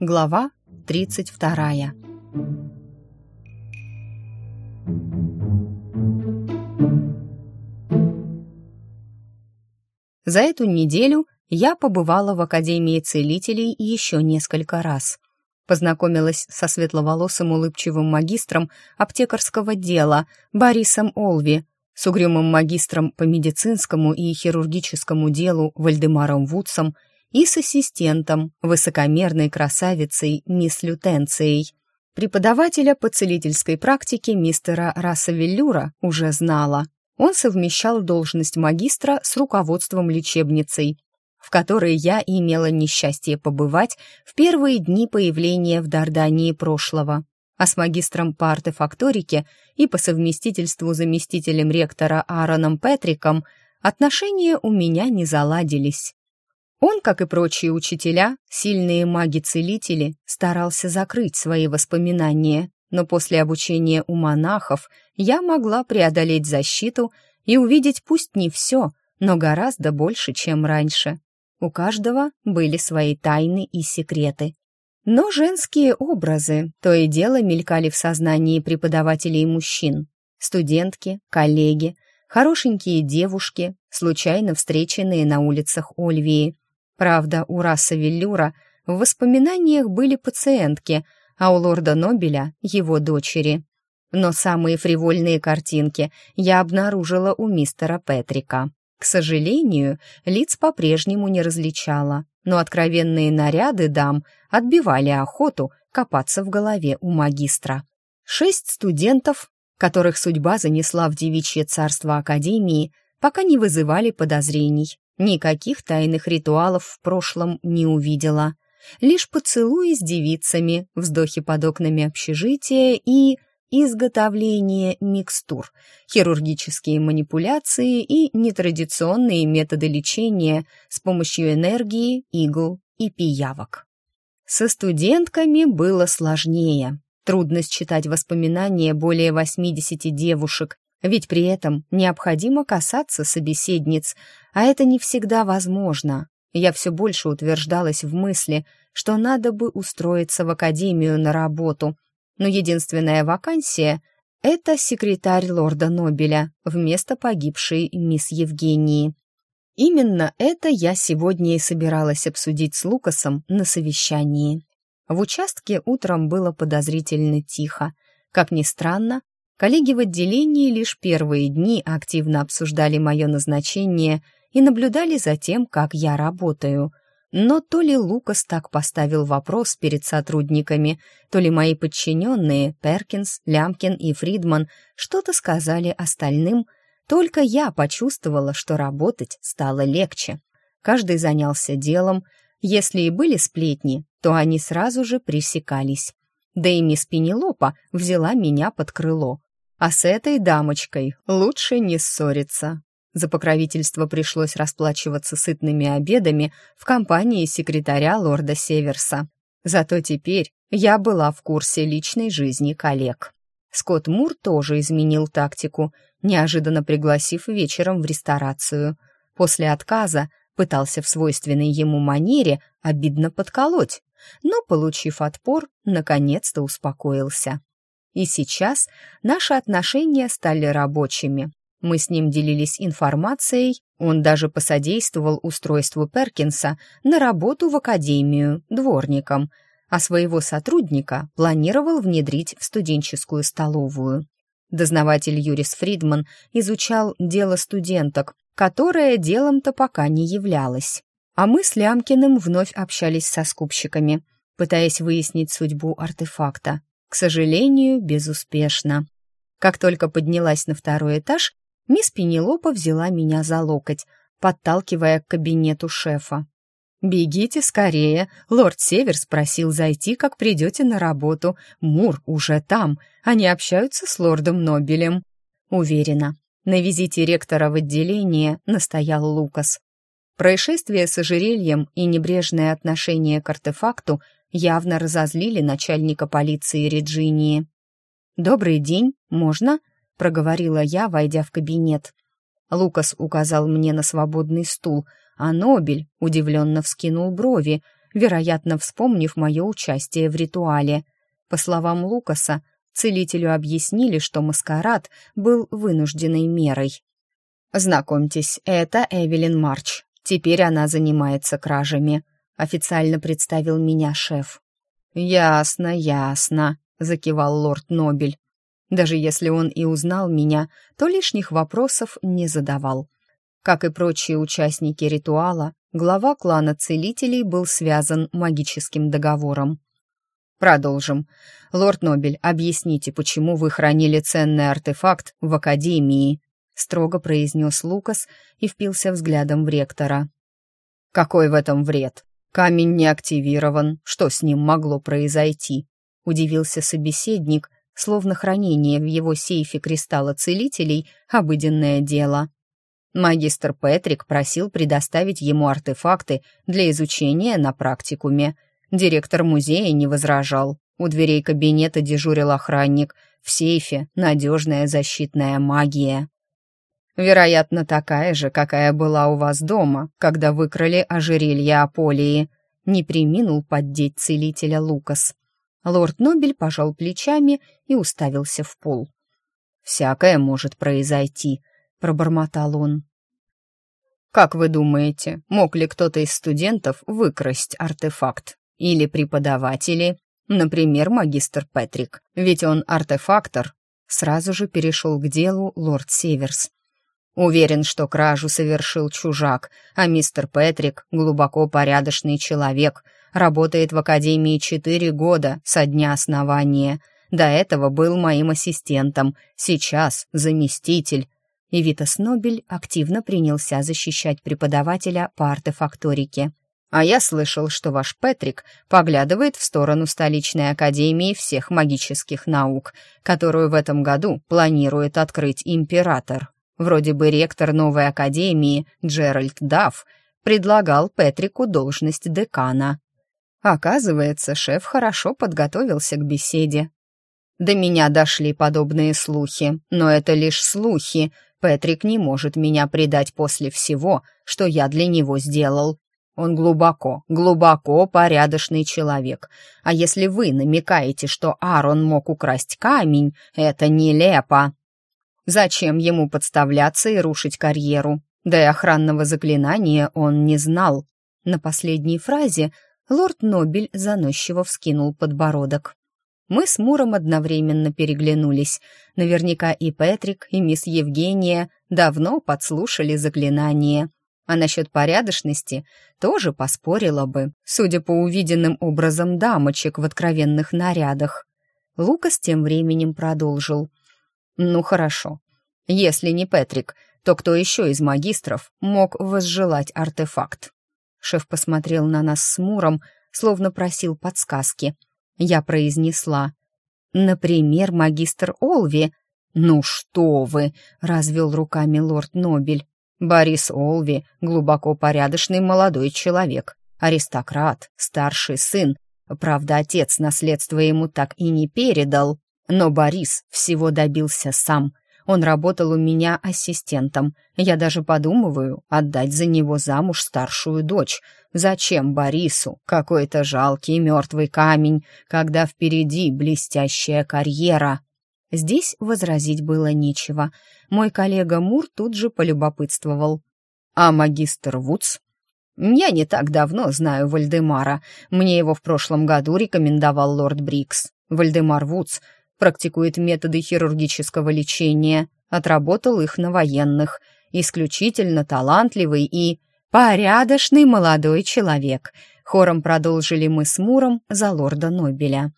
Глава 32 За эту неделю я побывала в Академии целителей еще несколько раз. Познакомилась со светловолосым улыбчивым магистром аптекарского дела Борисом Олви, с угрюмым магистром по медицинскому и хирургическому делу Вальдемаром Вудсом и с ассистентом, высокомерной красавицей мисс Лютенцией. Преподавателя по целительской практике мистера Рассавеллюра уже знала. Он совмещал должность магистра с руководством лечебницей, в которой я имела несчастье побывать в первые дни появления в Дардании прошлого. А с магистром по артефакторике и по совместительству заместителем ректора Аароном Петриком отношения у меня не заладились. Он, как и прочие учителя, сильные маги-целители, старался закрыть свои воспоминания, но после обучения у монахов я могла преодолеть защиту и увидеть пусть не все, но гораздо больше, чем раньше. У каждого были свои тайны и секреты. Но женские образы то и дело мелькали в сознании преподавателей мужчин. Студентки, коллеги, хорошенькие девушки, случайно встреченные на улицах Ольвии. Правда, у раса Веллюра в воспоминаниях были пациентки — а у лорда Нобеля — его дочери. Но самые фривольные картинки я обнаружила у мистера Петрика. К сожалению, лиц по-прежнему не различала, но откровенные наряды дам отбивали охоту копаться в голове у магистра. Шесть студентов, которых судьба занесла в девичье царство Академии, пока не вызывали подозрений. Никаких тайных ритуалов в прошлом не увидела — лишь поцелуи с девицами, вздохи под окнами общежития и изготовление микстур, хирургические манипуляции и нетрадиционные методы лечения с помощью энергии, игл и пиявок. Со студентками было сложнее. Трудно считать воспоминания более 80 девушек, ведь при этом необходимо касаться собеседниц, а это не всегда возможно. Я все больше утверждалась в мысли, что надо бы устроиться в академию на работу, но единственная вакансия — это секретарь лорда Нобеля вместо погибшей мисс Евгении. Именно это я сегодня и собиралась обсудить с Лукасом на совещании. В участке утром было подозрительно тихо. Как ни странно, коллеги в отделении лишь первые дни активно обсуждали мое назначение — и наблюдали за тем, как я работаю. Но то ли Лукас так поставил вопрос перед сотрудниками, то ли мои подчиненные, Перкинс, Лямкин и Фридман, что-то сказали остальным, только я почувствовала, что работать стало легче. Каждый занялся делом, если и были сплетни, то они сразу же пресекались. Да и мисс Пенелопа взяла меня под крыло. А с этой дамочкой лучше не ссориться. За покровительство пришлось расплачиваться сытными обедами в компании секретаря лорда Северса. Зато теперь я была в курсе личной жизни коллег. Скотт Мур тоже изменил тактику, неожиданно пригласив вечером в ресторацию. После отказа пытался в свойственной ему манере обидно подколоть, но, получив отпор, наконец-то успокоился. И сейчас наши отношения стали рабочими, мы с ним делились информацией, он даже посодействовал устройству Перкинса на работу в академию дворником, а своего сотрудника планировал внедрить в студенческую столовую. Дознаватель Юрис Фридман изучал дело студенток, которое делом-то пока не являлось. А мы с Лямкиным вновь общались со скупщиками, пытаясь выяснить судьбу артефакта. К сожалению, безуспешно. Как только поднялась на второй этаж, Мисс Пенелопа взяла меня за локоть, подталкивая к кабинету шефа. «Бегите скорее!» Лорд Север спросил зайти, как придете на работу. Мур уже там. Они общаются с лордом Нобелем. Уверена. На визите ректора в отделение настоял Лукас. Происшествие с ожерельем и небрежное отношение к артефакту явно разозлили начальника полиции Реджинии. «Добрый день, можно?» Проговорила я, войдя в кабинет. Лукас указал мне на свободный стул, а Нобель удивленно вскинул брови, вероятно, вспомнив мое участие в ритуале. По словам Лукаса, целителю объяснили, что маскарад был вынужденной мерой. «Знакомьтесь, это Эвелин Марч. Теперь она занимается кражами», — официально представил меня шеф. «Ясно, ясно», — закивал лорд Нобель. Даже если он и узнал меня, то лишних вопросов не задавал. Как и прочие участники ритуала, глава клана целителей был связан магическим договором. Продолжим. Лорд Нобель, объясните, почему вы хранили ценный артефакт в Академии? Строго произнес Лукас и впился взглядом в ректора. Какой в этом вред? Камень не активирован. Что с ним могло произойти? Удивился собеседник, словно хранение в его сейфе кристалла целителей — обыденное дело. Магистр Петрик просил предоставить ему артефакты для изучения на практикуме. Директор музея не возражал. У дверей кабинета дежурил охранник. В сейфе надежная защитная магия. Вероятно, такая же, какая была у вас дома, когда выкрали ожерелье Аполии. Не приминул поддеть целителя Лукас. Лорд Нобель пожал плечами и уставился в пол. «Всякое может произойти», — пробормотал он. «Как вы думаете, мог ли кто-то из студентов выкрасть артефакт? Или преподаватели? Например, магистр Петрик. Ведь он артефактор». Сразу же перешел к делу лорд Северс. Уверен, что кражу совершил чужак, а мистер Петрик — глубоко порядочный человек, работает в академии четыре года со дня основания. До этого был моим ассистентом, сейчас заместитель. И Витас Нобель активно принялся защищать преподавателя по артефакторике. А я слышал, что ваш Петрик поглядывает в сторону столичной академии всех магических наук, которую в этом году планирует открыть император. Вроде бы ректор новой академии Джеральд Дафф предлагал Петрику должность декана. Оказывается, шеф хорошо подготовился к беседе. До меня дошли подобные слухи, но это лишь слухи. Петрик не может меня предать после всего, что я для него сделал. Он глубоко, глубоко порядочный человек. А если вы намекаете, что Аарон мог украсть камень, это нелепо. Зачем ему подставляться и рушить карьеру? Да и охранного заклинания он не знал. На последней фразе лорд Нобель заносчиво вскинул подбородок. Мы с Муром одновременно переглянулись. Наверняка и Петрик, и мисс Евгения давно подслушали заклинание. А насчет порядочности тоже поспорила бы, судя по увиденным образом дамочек в откровенных нарядах. Лукас тем временем продолжил. Ну хорошо. Если не Петрик, то кто еще из магистров мог возжелать артефакт? Шеф посмотрел на нас с Муром, словно просил подсказки. Я произнесла. «Например, магистр Олви». «Ну что вы!» — развел руками лорд Нобель. «Борис Олви — глубоко порядочный молодой человек, аристократ, старший сын. Правда, отец наследство ему так и не передал. Но Борис всего добился сам. Он работал у меня ассистентом. Я даже подумываю отдать за него замуж старшую дочь. Зачем Борису какой-то жалкий мертвый камень, когда впереди блестящая карьера?» Здесь возразить было нечего. Мой коллега Мур тут же полюбопытствовал. «А магистр Вудс?» «Я не так давно знаю Вальдемара. Мне его в прошлом году рекомендовал лорд Брикс. Вальдемар Вудс практикует методы хирургического лечения, отработал их на военных, исключительно талантливый и порядочный молодой человек. Хором продолжили мы с Муром за лорда Нобеля.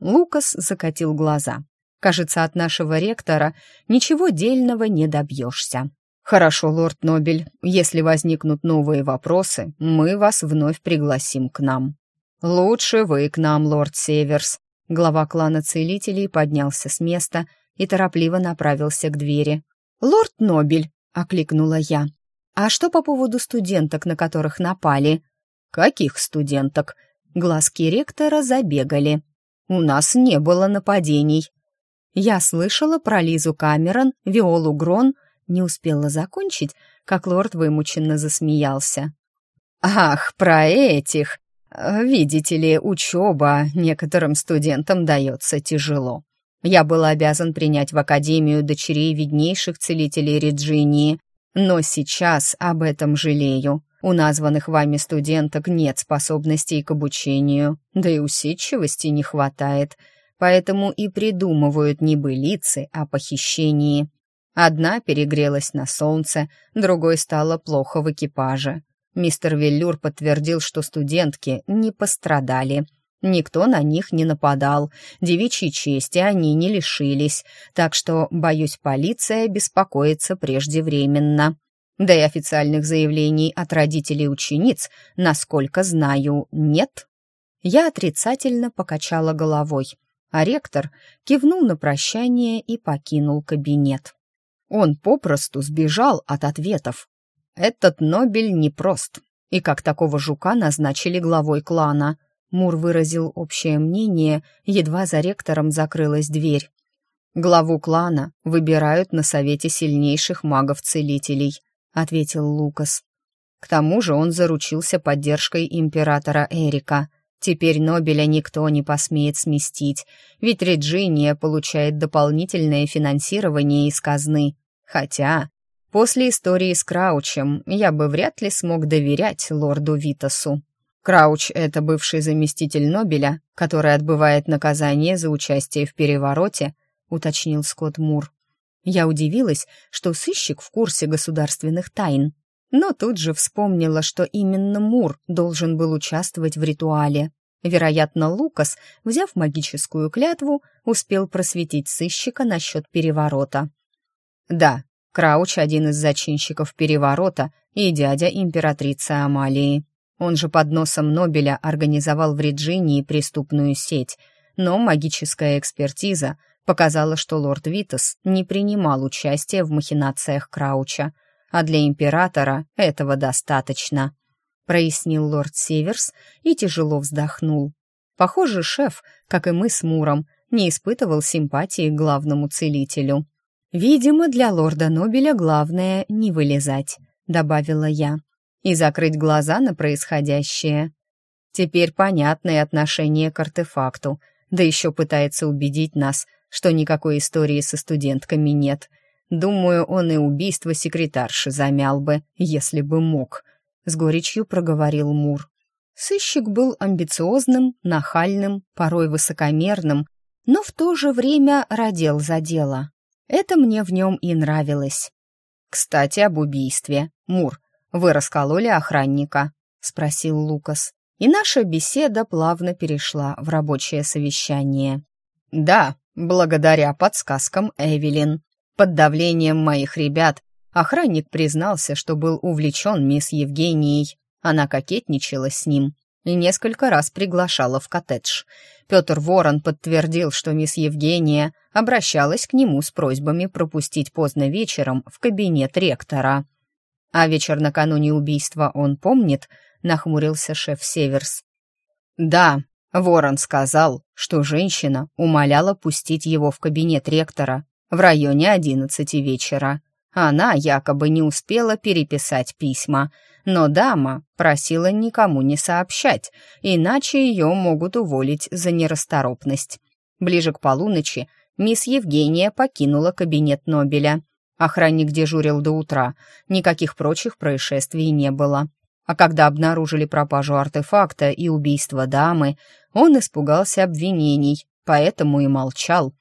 Лукас закатил глаза. Кажется, от нашего ректора ничего дельного не добьешься. «Хорошо, лорд Нобель, если возникнут новые вопросы, мы вас вновь пригласим к нам». «Лучше вы к нам, лорд Северс», Глава клана целителей поднялся с места и торопливо направился к двери. «Лорд Нобель!» — окликнула я. «А что по поводу студенток, на которых напали?» «Каких студенток?» Глазки ректора забегали. «У нас не было нападений». Я слышала про Лизу Камерон, Виолу Грон не успела закончить, как лорд вымученно засмеялся. «Ах, про этих! Видите ли, учеба некоторым студентам дается тяжело. Я был обязан принять в Академию дочерей виднейших целителей Реджинии, но сейчас об этом жалею. У названных вами студенток нет способностей к обучению, да и усидчивости не хватает, поэтому и придумывают не былицы, а похищении. Одна перегрелась на солнце, другой стало плохо в экипаже. Мистер Веллюр подтвердил, что студентки не пострадали. Никто на них не нападал, девичьей чести они не лишились, так что, боюсь, полиция беспокоится преждевременно. Да и официальных заявлений от родителей учениц, насколько знаю, нет. Я отрицательно покачала головой, а ректор кивнул на прощание и покинул кабинет. Он попросту сбежал от ответов. Этот Нобель непрост, и как такого жука назначили главой клана. Мур выразил общее мнение, едва за ректором закрылась дверь. Главу клана выбирают на совете сильнейших магов-целителей — ответил Лукас. К тому же он заручился поддержкой императора Эрика. Теперь Нобеля никто не посмеет сместить, ведь Реджиния получает дополнительное финансирование из казны. Хотя, после истории с Краучем я бы вряд ли смог доверять лорду Витасу. Крауч — это бывший заместитель Нобеля, который отбывает наказание за участие в перевороте, уточнил Скотт Мур. Я удивилась, что сыщик в курсе государственных тайн, но тут же вспомнила, что именно Мур должен был участвовать в ритуале. Вероятно, Лукас, взяв магическую клятву, успел просветить сыщика насчет переворота. Да, Крауч — один из зачинщиков переворота и дядя императрицы Амалии. Он же под носом Нобеля организовал в Реджинии преступную сеть, но магическая экспертиза — показала, что лорд Витас не принимал участия в махинациях Крауча, а для императора этого достаточно, прояснил лорд Северс и тяжело вздохнул. Похоже, шеф, как и мы с Муром, не испытывал симпатии к главному целителю. «Видимо, для лорда Нобеля главное не вылезать», — добавила я, «и закрыть глаза на происходящее». Теперь понятное отношение к артефакту, да еще пытается убедить нас, что никакой истории со студентками нет. Думаю, он и убийство секретарши замял бы, если бы мог», — с горечью проговорил Мур. Сыщик был амбициозным, нахальным, порой высокомерным, но в то же время родил за дело. Это мне в нем и нравилось. «Кстати, об убийстве. Мур, вы раскололи охранника?» — спросил Лукас. И наша беседа плавно перешла в рабочее совещание. «Да, Благодаря подсказкам Эвелин. Под давлением моих ребят охранник признался, что был увлечен мисс Евгенией. Она кокетничала с ним и несколько раз приглашала в коттедж. Петр Ворон подтвердил, что мисс Евгения обращалась к нему с просьбами пропустить поздно вечером в кабинет ректора. «А вечер накануне убийства он помнит?» — нахмурился шеф Северс. «Да, Ворон сказал, что женщина умоляла пустить его в кабинет ректора в районе одиннадцати вечера. Она якобы не успела переписать письма, но дама просила никому не сообщать, иначе ее могут уволить за нерасторопность. Ближе к полуночи мисс Евгения покинула кабинет Нобеля. Охранник дежурил до утра, никаких прочих происшествий не было. А когда обнаружили пропажу артефакта и убийство дамы, он испугался обвинений, поэтому и молчал.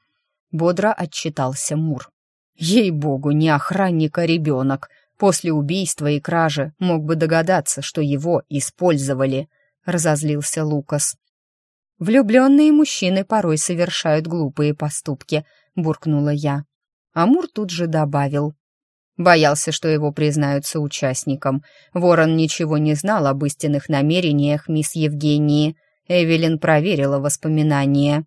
Бодро отчитался Мур. Ей-богу, не охранник, а ребенок. После убийства и кражи мог бы догадаться, что его использовали, разозлился Лукас. Влюбленные мужчины порой совершают глупые поступки, буркнула я. Амур тут же добавил. Боялся, что его признают соучастником. Ворон ничего не знал об истинных намерениях мисс Евгении. Эвелин проверила воспоминания.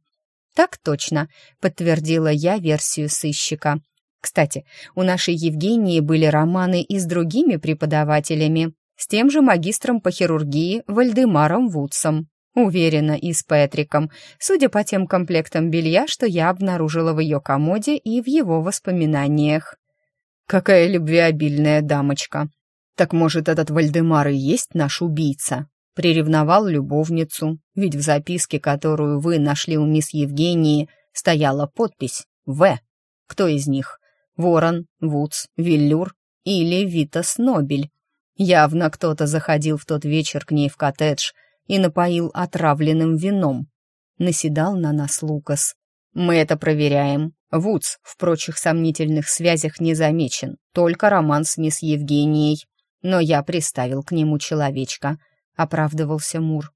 «Так точно», — подтвердила я версию сыщика. «Кстати, у нашей Евгении были романы и с другими преподавателями, с тем же магистром по хирургии Вальдемаром Вудсом. Уверена, и с Петриком, судя по тем комплектам белья, что я обнаружила в ее комоде и в его воспоминаниях». какая любвеобильная дамочка. Так может, этот Вальдемар и есть наш убийца? Приревновал любовницу, ведь в записке, которую вы нашли у мисс Евгении, стояла подпись «В». Кто из них? Ворон, Вудс, Виллюр или Витас Нобель? Явно кто-то заходил в тот вечер к ней в коттедж и напоил отравленным вином. Наседал на нас Лукас. Мы это проверяем. Вудс в прочих сомнительных связях не замечен, только роман с мисс Евгенией. Но я приставил к нему человечка, оправдывался Мур.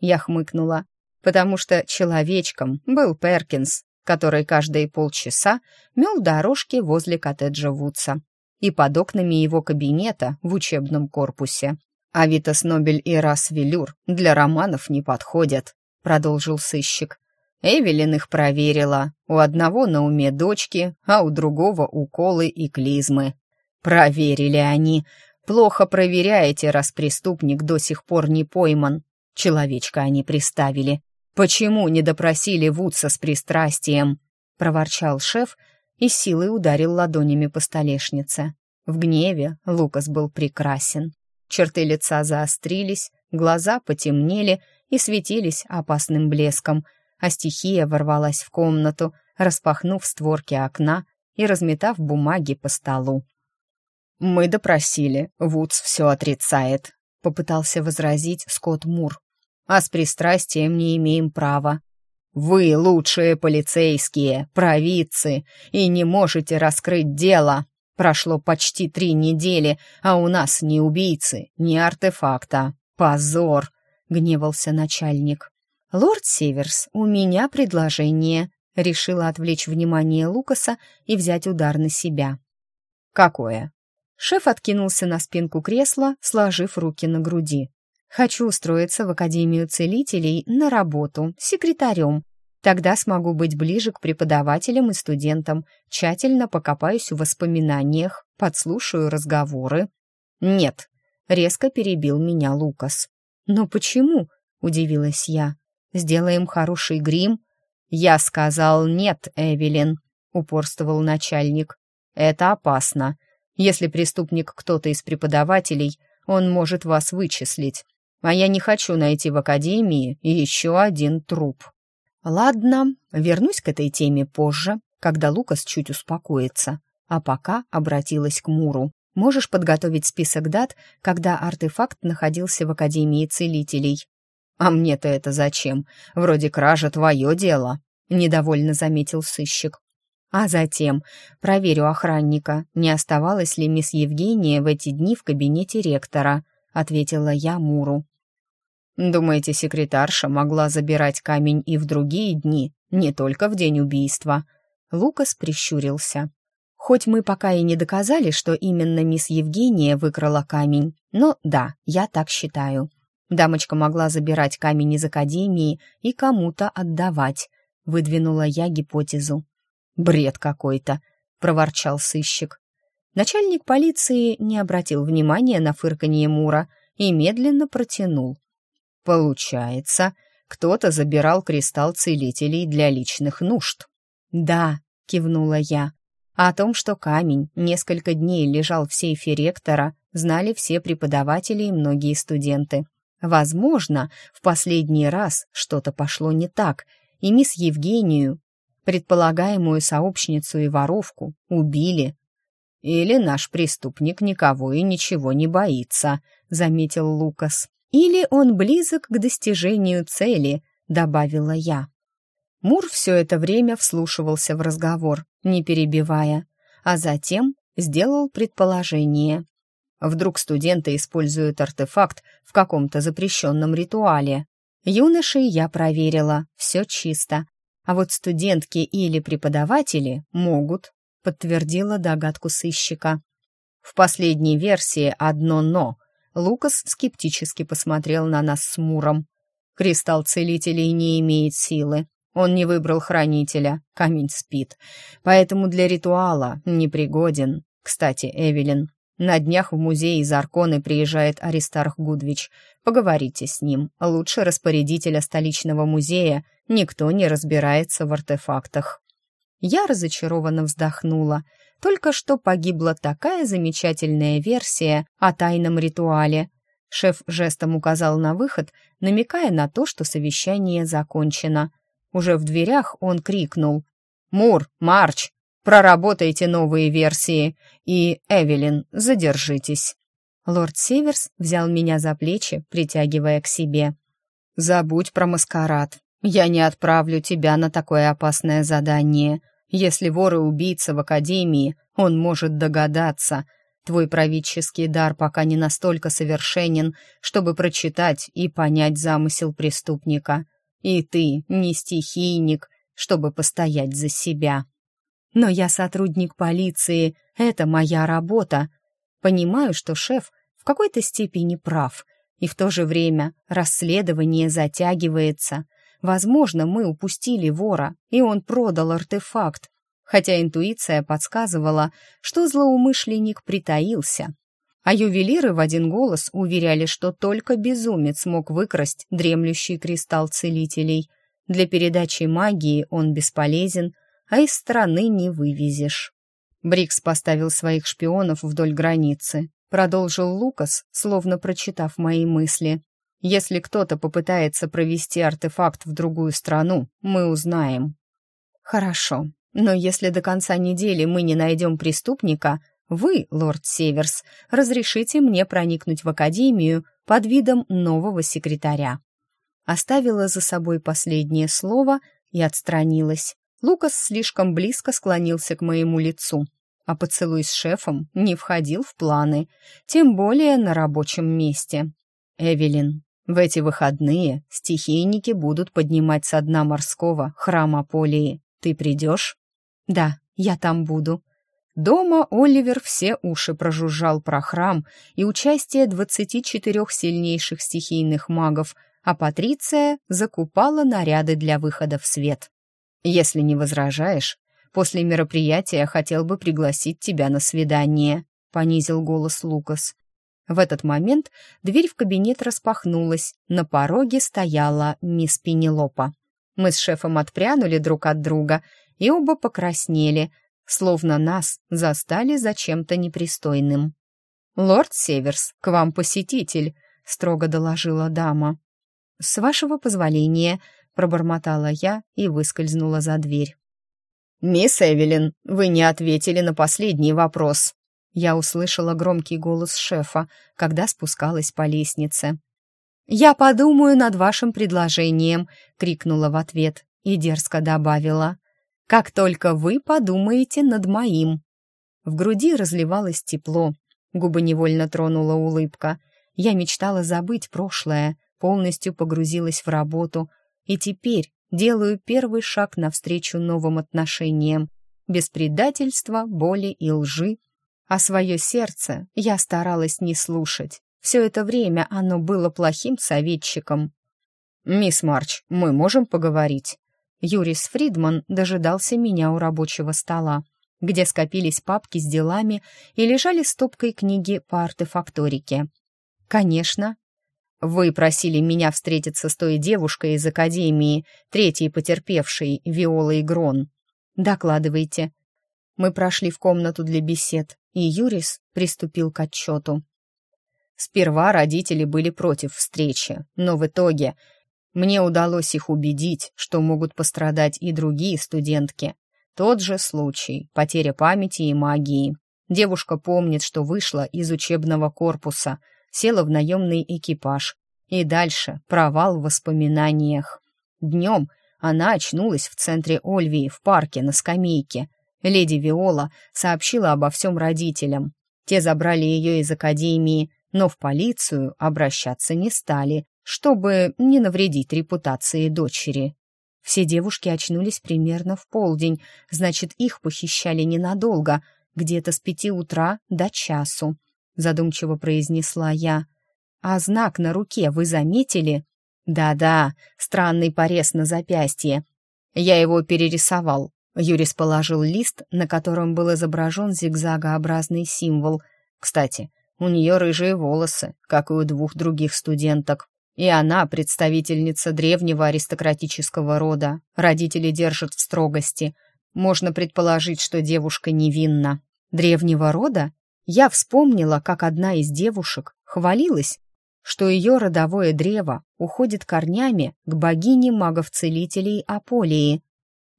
Я хмыкнула, потому что человечком был Перкинс, который каждые полчаса мел дорожки возле коттеджа Вудса и под окнами его кабинета в учебном корпусе. «А Витас Нобель и Рас Велюр для романов не подходят», — продолжил сыщик. Эвелин их проверила. У одного на уме дочки, а у другого уколы и клизмы. Проверили они. Плохо проверяете, раз преступник до сих пор не пойман. Человечка они приставили. Почему не допросили Вудса с пристрастием? Проворчал шеф и силой ударил ладонями по столешнице. В гневе Лукас был прекрасен. Черты лица заострились, глаза потемнели и светились опасным блеском, а стихия ворвалась в комнату, распахнув створки окна и разметав бумаги по столу. «Мы допросили, Вудс все отрицает», — попытался возразить Скотт Мур. «А с пристрастием не имеем права. Вы лучшие полицейские, провидцы, и не можете раскрыть дело. Прошло почти три недели, а у нас ни убийцы, ни артефакта. Позор!» — гневался начальник. «Лорд Северс, у меня предложение», — решила отвлечь внимание Лукаса и взять удар на себя. «Какое?» Шеф откинулся на спинку кресла, сложив руки на груди. Хочу устроиться в Академию целителей на работу, секретарем. Тогда смогу быть ближе к преподавателям и студентам, тщательно покопаюсь в воспоминаниях, подслушаю разговоры. «Нет», — резко перебил меня Лукас. «Но почему?» — удивилась я. «Сделаем хороший грим?» «Я сказал нет, Эвелин», — упорствовал начальник. «Это опасно. Если преступник кто-то из преподавателей, он может вас вычислить а я не хочу найти в академии еще один труп. Ладно, вернусь к этой теме позже, когда Лукас чуть успокоится. А пока обратилась к Муру. Можешь подготовить список дат, когда артефакт находился в Академии Целителей? А мне-то это зачем? Вроде кража твое дело, недовольно заметил сыщик. А затем проверю охранника, не оставалась ли мисс Евгения в эти дни в кабинете ректора, ответила я Муру. Думаете, секретарша могла забирать камень и в другие дни, не только в день убийства?» Лукас прищурился. «Хоть мы пока и не доказали, что именно мисс Евгения выкрала камень, но да, я так считаю. Дамочка могла забирать камень из академии и кому-то отдавать», — выдвинула я гипотезу. «Бред какой-то», — проворчал сыщик. Начальник полиции не обратил внимания на фырканье Мура и медленно протянул. Получается, кто-то забирал кристалл целителей для личных нужд. Да, кивнула я. А о том, что камень несколько дней лежал в сейфе ректора, знали все преподаватели и многие студенты. Возможно, в последний раз что-то пошло не так, и мисс Евгению, предполагаемую сообщницу и воровку, убили. Или наш преступник никого и ничего не боится, заметил Лукас. «Или он близок к достижению цели», — добавила я. Мур все это время вслушивался в разговор, не перебивая, а затем сделал предположение. Вдруг студенты используют артефакт в каком-то запрещенном ритуале. Юношей я проверила, все чисто. А вот студентки или преподаватели могут, подтвердила догадку сыщика. В последней версии одно «но», Лукас скептически посмотрел на нас с Муром. «Кристалл целителей не имеет силы. Он не выбрал хранителя, камень спит. Поэтому для ритуала непригоден. Кстати, Эвелин, на днях в музей из Арконы приезжает Аристарх Гудвич. Поговорите с ним. Лучше распорядителя столичного музея никто не разбирается в артефактах». Я разочарованно вздохнула. Только что погибла такая замечательная версия о тайном ритуале. Шеф жестом указал на выход, намекая на то, что совещание закончено. Уже в дверях он крикнул. «Мур, Марч, проработайте новые версии, и, Эвелин, задержитесь». Лорд Северс взял меня за плечи, притягивая к себе. «Забудь про маскарад. Я не отправлю тебя на такое опасное задание. Если вор и убийца в Академии, он может догадаться. Твой правительский дар пока не настолько совершенен, чтобы прочитать и понять замысел преступника. И ты не стихийник, чтобы постоять за себя. Но я сотрудник полиции, это моя работа. Понимаю, что шеф в какой-то степени прав, и в то же время расследование затягивается. Возможно, мы упустили вора, и он продал артефакт, хотя интуиция подсказывала, что злоумышленник притаился. А ювелиры в один голос уверяли, что только безумец мог выкрасть дремлющий кристалл целителей. Для передачи магии он бесполезен, а из страны не вывезешь. Брикс поставил своих шпионов вдоль границы. Продолжил Лукас, словно прочитав мои мысли. Если кто-то попытается провести артефакт в другую страну, мы узнаем. Хорошо, но если до конца недели мы не найдем преступника, вы, лорд Северс, разрешите мне проникнуть в академию под видом нового секретаря. Оставила за собой последнее слово и отстранилась. Лукас слишком близко склонился к моему лицу, а поцелуй с шефом не входил в планы, тем более на рабочем месте. Эвелин, в эти выходные стихийники будут поднимать со дна морского храм Аполии. Ты придешь? Да, я там буду. Дома Оливер все уши прожужжал про храм и участие 24 сильнейших стихийных магов, а Патриция закупала наряды для выхода в свет. Если не возражаешь, после мероприятия хотел бы пригласить тебя на свидание», — понизил голос Лукас. В этот момент дверь в кабинет распахнулась, на пороге стояла мисс Пенелопа. Мы с шефом отпрянули друг от друга и оба покраснели, словно нас застали за чем-то непристойным. «Лорд Северс, к вам посетитель», — строго доложила дама. «С вашего позволения», — пробормотала я и выскользнула за дверь. «Мисс Эвелин, вы не ответили на последний вопрос», я услышала громкий голос шефа, когда спускалась по лестнице. «Я подумаю над вашим предложением», — крикнула в ответ и дерзко добавила. «Как только вы подумаете над моим». В груди разливалось тепло, губы невольно тронула улыбка. Я мечтала забыть прошлое, полностью погрузилась в работу, и теперь делаю первый шаг навстречу новым отношениям, без предательства, боли и лжи, а свое сердце я старалась не слушать. Все это время оно было плохим советчиком. «Мисс Марч, мы можем поговорить?» Юрис Фридман дожидался меня у рабочего стола, где скопились папки с делами и лежали стопкой книги по артефакторике. «Конечно». «Вы просили меня встретиться с той девушкой из Академии, третьей потерпевшей, Виолой Грон». «Докладывайте». Мы прошли в комнату для бесед и Юрис приступил к отчету. Сперва родители были против встречи, но в итоге мне удалось их убедить, что могут пострадать и другие студентки. Тот же случай — потеря памяти и магии. Девушка помнит, что вышла из учебного корпуса, села в наемный экипаж. И дальше провал в воспоминаниях. Днем она очнулась в центре Ольвии, в парке, на скамейке — Леди Виола сообщила обо всем родителям. Те забрали ее из академии, но в полицию обращаться не стали, чтобы не навредить репутации дочери. Все девушки очнулись примерно в полдень, значит, их похищали ненадолго, где-то с пяти утра до часу, задумчиво произнесла я. А знак на руке вы заметили? Да-да, странный порез на запястье. Я его перерисовал, Юрис положил лист, на котором был изображен зигзагообразный символ. Кстати, у нее рыжие волосы, как и у двух других студенток. И она представительница древнего аристократического рода. Родители держат в строгости. можно предположить, что девушка невинна. Древнего рода? Я вспомнила, как одна из девушек хвалилась, что ее родовое древо уходит корнями к богине магов-целителей Аполии.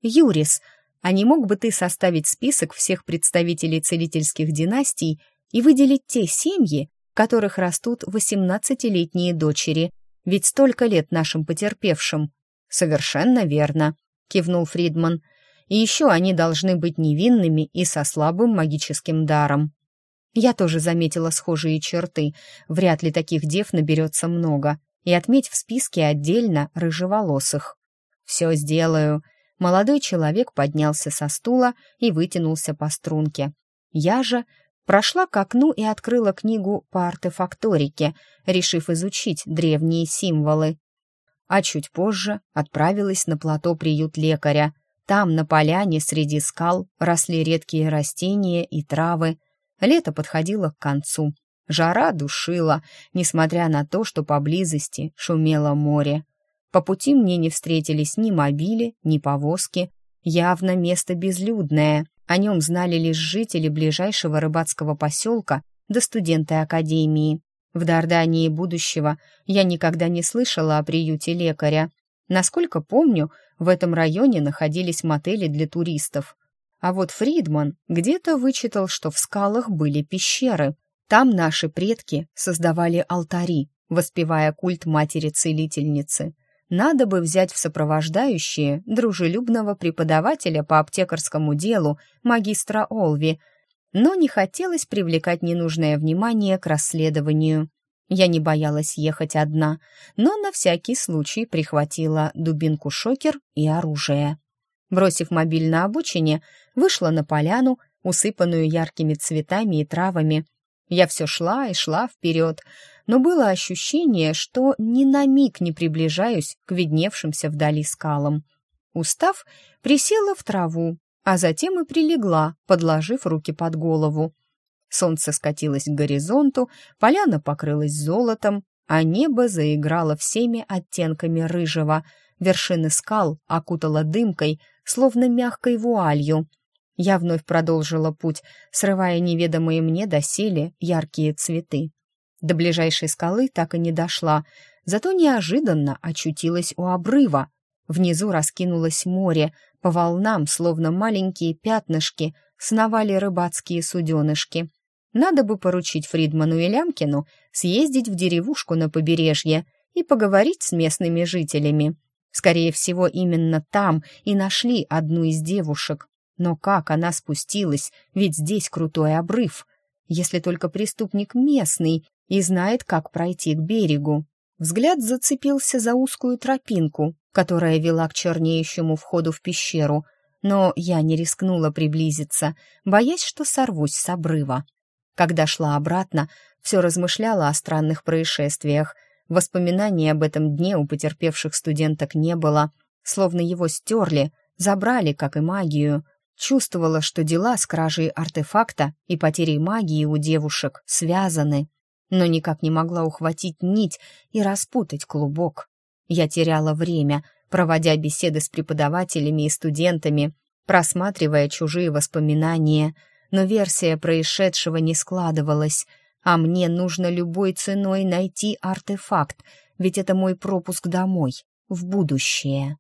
Юрис, а не мог бы ты составить список всех представителей целительских династий и выделить те семьи, в которых растут восемнадцатилетние дочери, ведь столько лет нашим потерпевшим. Совершенно верно, кивнул Фридман. И еще они должны быть невинными и со слабым магическим даром. Я тоже заметила схожие черты. Вряд ли таких дев наберется много. И отметь в списке отдельно рыжеволосых. «Все сделаю». Молодой человек поднялся со стула и вытянулся по струнке. Я же прошла к окну и открыла книгу по артефакторике, решив изучить древние символы. А чуть позже отправилась на плато приют лекаря. Там, на поляне, среди скал, росли редкие растения и травы. Лето подходило к концу. Жара душила, несмотря на то, что поблизости шумело море. По пути мне не встретились ни мобили, ни повозки. Явно место безлюдное. О нем знали лишь жители ближайшего рыбацкого поселка да студенты академии. В Дардании будущего я никогда не слышала о приюте лекаря. Насколько помню, в этом районе находились мотели для туристов. А вот Фридман где-то вычитал, что в скалах были пещеры. Там наши предки создавали алтари, воспевая культ матери-целительницы. Надо бы взять в сопровождающие дружелюбного преподавателя по аптекарскому делу, магистра Олви, но не хотелось привлекать ненужное внимание к расследованию. Я не боялась ехать одна, но на всякий случай прихватила дубинку-шокер и оружие. Бросив мобиль на обочине, вышла на поляну, усыпанную яркими цветами и травами. Я все шла и шла вперед, но было ощущение, что ни на миг не приближаюсь к видневшимся вдали скалам. Устав, присела в траву, а затем и прилегла, подложив руки под голову. Солнце скатилось к горизонту, поляна покрылась золотом, а небо заиграло всеми оттенками рыжего. Вершины скал окутала дымкой, словно мягкой вуалью. Я вновь продолжила путь, срывая неведомые мне доселе яркие цветы. До ближайшей скалы так и не дошла, зато неожиданно очутилась у обрыва. Внизу раскинулось море, по волнам, словно маленькие пятнышки, сновали рыбацкие суденышки. Надо бы поручить Фридману и Лямкину съездить в деревушку на побережье и поговорить с местными жителями. Скорее всего, именно там и нашли одну из девушек. Но как она спустилась, ведь здесь крутой обрыв. Если только преступник местный, и знает, как пройти к берегу. Взгляд зацепился за узкую тропинку, которая вела к чернеющему входу в пещеру, но я не рискнула приблизиться, боясь, что сорвусь с обрыва. Когда шла обратно, все размышляла о странных происшествиях. Воспоминаний об этом дне у потерпевших студенток не было, словно его стерли, забрали, как и магию. Чувствовала, что дела с кражей артефакта и потерей магии у девушек связаны но никак не могла ухватить нить и распутать клубок. Я теряла время, проводя беседы с преподавателями и студентами, просматривая чужие воспоминания, но версия происшедшего не складывалась, а мне нужно любой ценой найти артефакт, ведь это мой пропуск домой, в будущее.